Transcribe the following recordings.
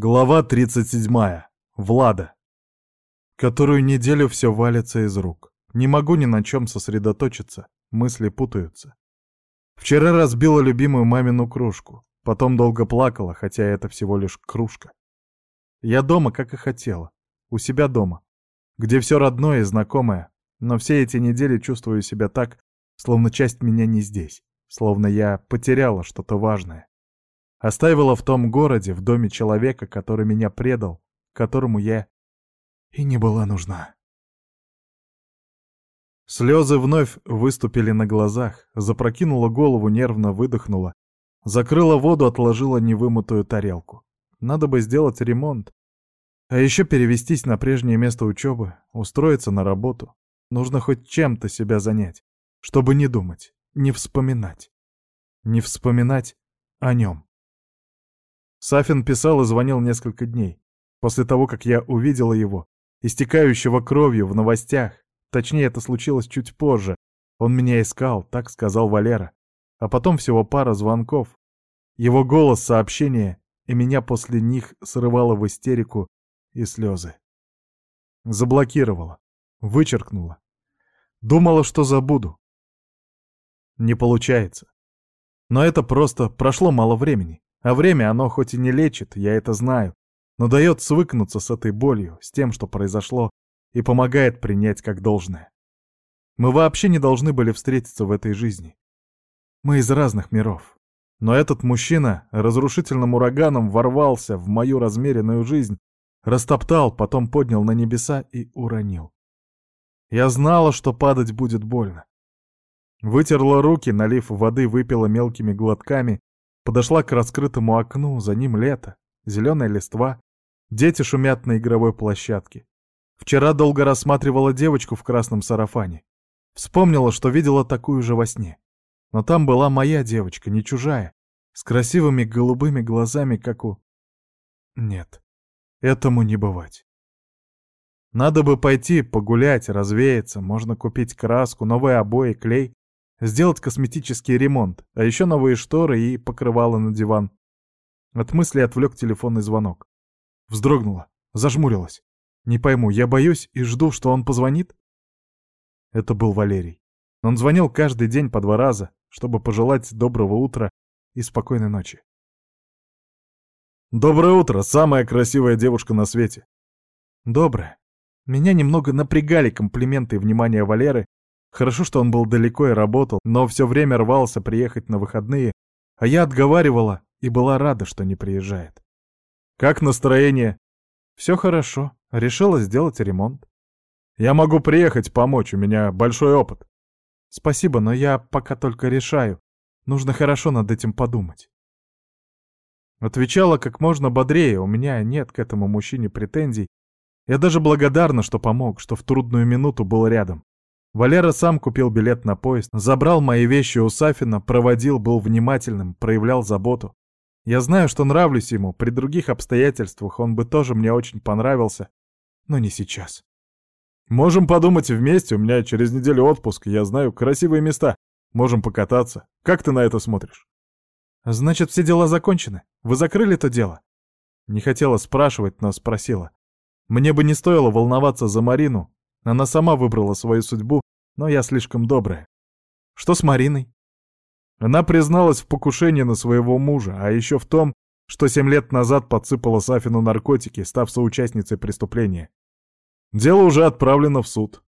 Глава 37. Влада. Которую неделю все валится из рук. Не могу ни на чем сосредоточиться, мысли путаются. Вчера разбила любимую мамину кружку, потом долго плакала, хотя это всего лишь кружка. Я дома, как и хотела, у себя дома, где все родное и знакомое, но все эти недели чувствую себя так, словно часть меня не здесь, словно я потеряла что-то важное. Оставила в том городе, в доме человека, который меня предал, которому я и не была нужна. Слезы вновь выступили на глазах, запрокинула голову, нервно выдохнула, закрыла воду, отложила невымытую тарелку. Надо бы сделать ремонт. А еще перевестись на прежнее место учебы, устроиться на работу. Нужно хоть чем-то себя занять, чтобы не думать, не вспоминать. Не вспоминать о нем. Сафин писал и звонил несколько дней. После того, как я увидела его, истекающего кровью в новостях, точнее, это случилось чуть позже, он меня искал, так сказал Валера. А потом всего пара звонков. Его голос, сообщение, и меня после них срывало в истерику и слезы. Заблокировала, вычеркнула. Думала, что забуду. Не получается. Но это просто прошло мало времени. А время оно хоть и не лечит, я это знаю, но дает свыкнуться с этой болью, с тем, что произошло, и помогает принять как должное. Мы вообще не должны были встретиться в этой жизни. Мы из разных миров. Но этот мужчина разрушительным ураганом ворвался в мою размеренную жизнь, растоптал, потом поднял на небеса и уронил. Я знала, что падать будет больно. Вытерла руки, налив воды, выпила мелкими глотками Подошла к раскрытому окну, за ним лето, зеленая листва, дети шумят на игровой площадке. Вчера долго рассматривала девочку в красном сарафане. Вспомнила, что видела такую же во сне. Но там была моя девочка, не чужая, с красивыми голубыми глазами, как у... Нет, этому не бывать. Надо бы пойти погулять, развеяться, можно купить краску, новые обои, клей, Сделать косметический ремонт, а еще новые шторы и покрывало на диван. От мысли отвлек телефонный звонок. Вздрогнула, зажмурилась. Не пойму, я боюсь и жду, что он позвонит? Это был Валерий. Он звонил каждый день по два раза, чтобы пожелать доброго утра и спокойной ночи. «Доброе утро, самая красивая девушка на свете!» «Доброе. Меня немного напрягали комплименты и внимание Валеры, Хорошо, что он был далеко и работал, но все время рвался приехать на выходные, а я отговаривала и была рада, что не приезжает. «Как настроение?» «Все хорошо. Решила сделать ремонт». «Я могу приехать помочь, у меня большой опыт». «Спасибо, но я пока только решаю. Нужно хорошо над этим подумать». Отвечала как можно бодрее, у меня нет к этому мужчине претензий. Я даже благодарна, что помог, что в трудную минуту был рядом. Валера сам купил билет на поезд, забрал мои вещи у Сафина, проводил, был внимательным, проявлял заботу. Я знаю, что нравлюсь ему, при других обстоятельствах он бы тоже мне очень понравился, но не сейчас. Можем подумать вместе, у меня через неделю отпуск, я знаю красивые места. Можем покататься. Как ты на это смотришь? Значит, все дела закончены? Вы закрыли то дело? Не хотела спрашивать, но спросила. Мне бы не стоило волноваться за Марину, она сама выбрала свою судьбу, но я слишком добрая. Что с Мариной? Она призналась в покушении на своего мужа, а еще в том, что семь лет назад подсыпала Сафину наркотики, став соучастницей преступления. Дело уже отправлено в суд.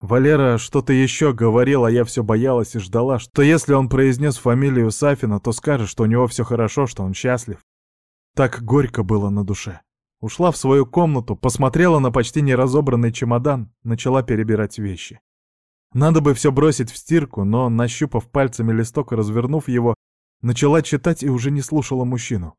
Валера что-то еще говорил, а я все боялась и ждала, что если он произнес фамилию Сафина, то скажет, что у него все хорошо, что он счастлив. Так горько было на душе. Ушла в свою комнату, посмотрела на почти неразобранный чемодан, начала перебирать вещи. Надо бы все бросить в стирку, но, нащупав пальцами листок и развернув его, начала читать и уже не слушала мужчину.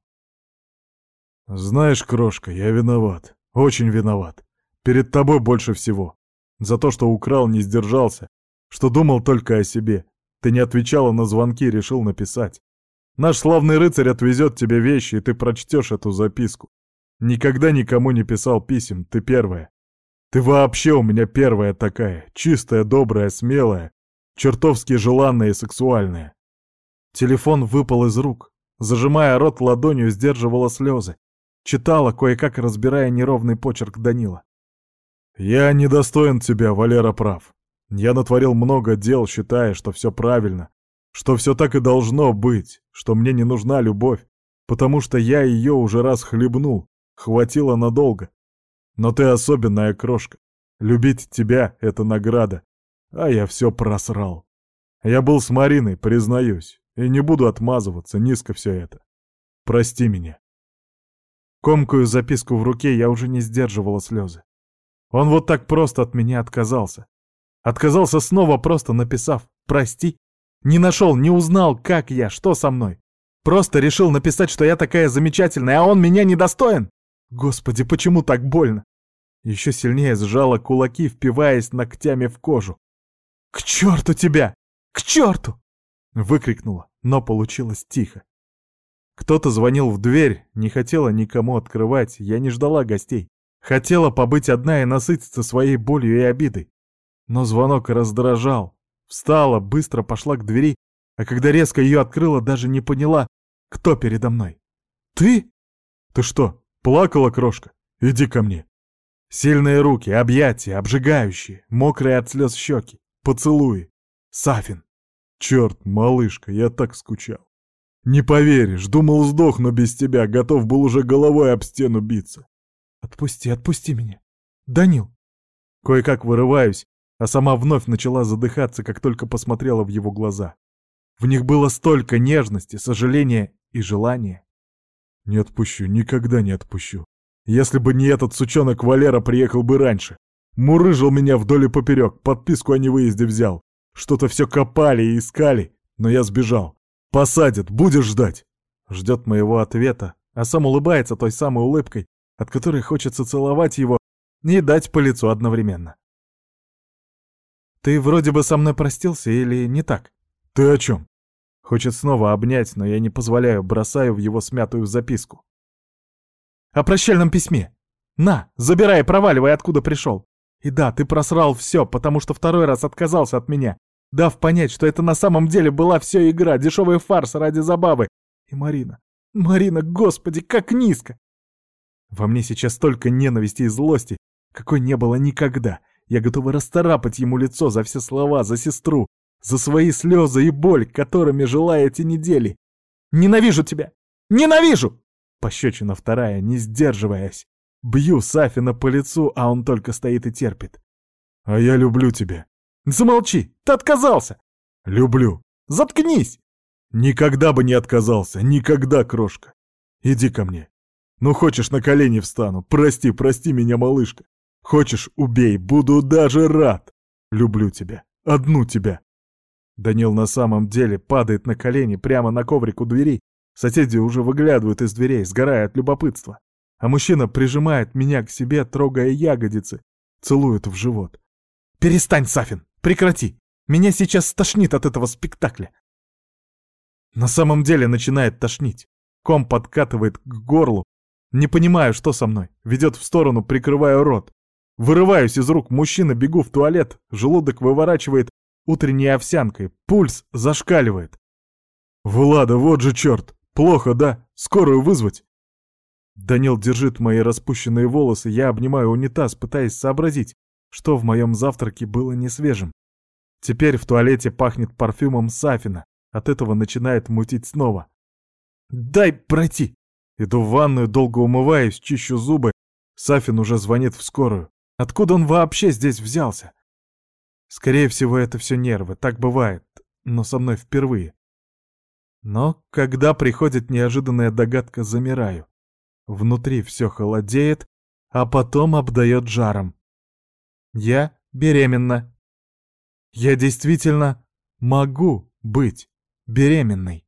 «Знаешь, крошка, я виноват. Очень виноват. Перед тобой больше всего. За то, что украл, не сдержался, что думал только о себе. Ты не отвечала на звонки, решил написать. Наш славный рыцарь отвезет тебе вещи, и ты прочтешь эту записку. Никогда никому не писал писем, ты первая. Ты вообще у меня первая такая, чистая, добрая, смелая, чертовски желанная и сексуальная. Телефон выпал из рук. Зажимая рот ладонью, сдерживала слезы. Читала, кое-как разбирая неровный почерк Данила. «Я недостоин тебя, Валера прав. Я натворил много дел, считая, что все правильно, что все так и должно быть, что мне не нужна любовь, потому что я ее уже раз хлебнул, хватило надолго. Но ты особенная крошка. Любить тебя — это награда. А я все просрал. Я был с Мариной, признаюсь, и не буду отмазываться, низко все это. Прости меня. Комкую записку в руке, я уже не сдерживала слезы. Он вот так просто от меня отказался. Отказался снова, просто написав «прости». Не нашел, не узнал, как я, что со мной. Просто решил написать, что я такая замечательная, а он меня недостоин. Господи, почему так больно? Еще сильнее сжала кулаки, впиваясь ногтями в кожу. «К черту тебя! К черту!» Выкрикнула, но получилось тихо. Кто-то звонил в дверь, не хотела никому открывать, я не ждала гостей. Хотела побыть одна и насытиться своей болью и обидой. Но звонок раздражал. Встала, быстро пошла к двери, а когда резко ее открыла, даже не поняла, кто передо мной. «Ты? Ты что, плакала, крошка? Иди ко мне». Сильные руки, объятия, обжигающие, мокрые от слез щеки, поцелуи. Сафин. Черт, малышка, я так скучал. Не поверишь, думал сдохну без тебя, готов был уже головой об стену биться. Отпусти, отпусти меня. Данил. Кое-как вырываюсь, а сама вновь начала задыхаться, как только посмотрела в его глаза. В них было столько нежности, сожаления и желания. Не отпущу, никогда не отпущу. Если бы не этот сучонок Валера, приехал бы раньше. Мурыжил меня вдоль и поперек, подписку о невыезде взял. Что-то все копали и искали, но я сбежал. Посадят, будешь ждать. Ждет моего ответа, а сам улыбается той самой улыбкой, от которой хочется целовать его и дать по лицу одновременно. Ты вроде бы со мной простился или не так? Ты о чем? Хочет снова обнять, но я не позволяю, бросаю в его смятую записку. О прощальном письме. На, забирай, проваливай, откуда пришел. И да, ты просрал все, потому что второй раз отказался от меня, дав понять, что это на самом деле была все игра, дешевый фарс ради забавы. И Марина, Марина, господи, как низко! Во мне сейчас столько ненависти и злости, какой не было никогда. Я готова расторапать ему лицо за все слова, за сестру, за свои слезы и боль, которыми жила эти недели. Ненавижу тебя! Ненавижу! Пощечина вторая, не сдерживаясь. Бью Сафина по лицу, а он только стоит и терпит. А я люблю тебя. Замолчи, ты отказался. Люблю. Заткнись. Никогда бы не отказался, никогда, крошка. Иди ко мне. Ну, хочешь, на колени встану. Прости, прости меня, малышка. Хочешь, убей, буду даже рад. Люблю тебя. Одну тебя. Данил на самом деле падает на колени прямо на коврик у двери. Соседи уже выглядывают из дверей, сгорая от любопытства. А мужчина прижимает меня к себе, трогая ягодицы, целует в живот. «Перестань, Сафин! Прекрати! Меня сейчас стошнит от этого спектакля!» На самом деле начинает тошнить. Ком подкатывает к горлу. Не понимаю, что со мной. Ведет в сторону, прикрываю рот. Вырываюсь из рук мужчины, бегу в туалет. Желудок выворачивает утренней овсянкой, пульс зашкаливает. «Влада, вот же черт! Плохо, да? Скорую вызвать!» Данил держит мои распущенные волосы, я обнимаю унитаз, пытаясь сообразить, что в моем завтраке было несвежим. Теперь в туалете пахнет парфюмом Сафина, от этого начинает мутить снова. «Дай пройти!» Иду в ванную, долго умываюсь, чищу зубы. Сафин уже звонит в скорую. Откуда он вообще здесь взялся? Скорее всего, это все нервы, так бывает, но со мной впервые. Но когда приходит неожиданная догадка, замираю. Внутри все холодеет, а потом обдает жаром. Я беременна. Я действительно могу быть беременной.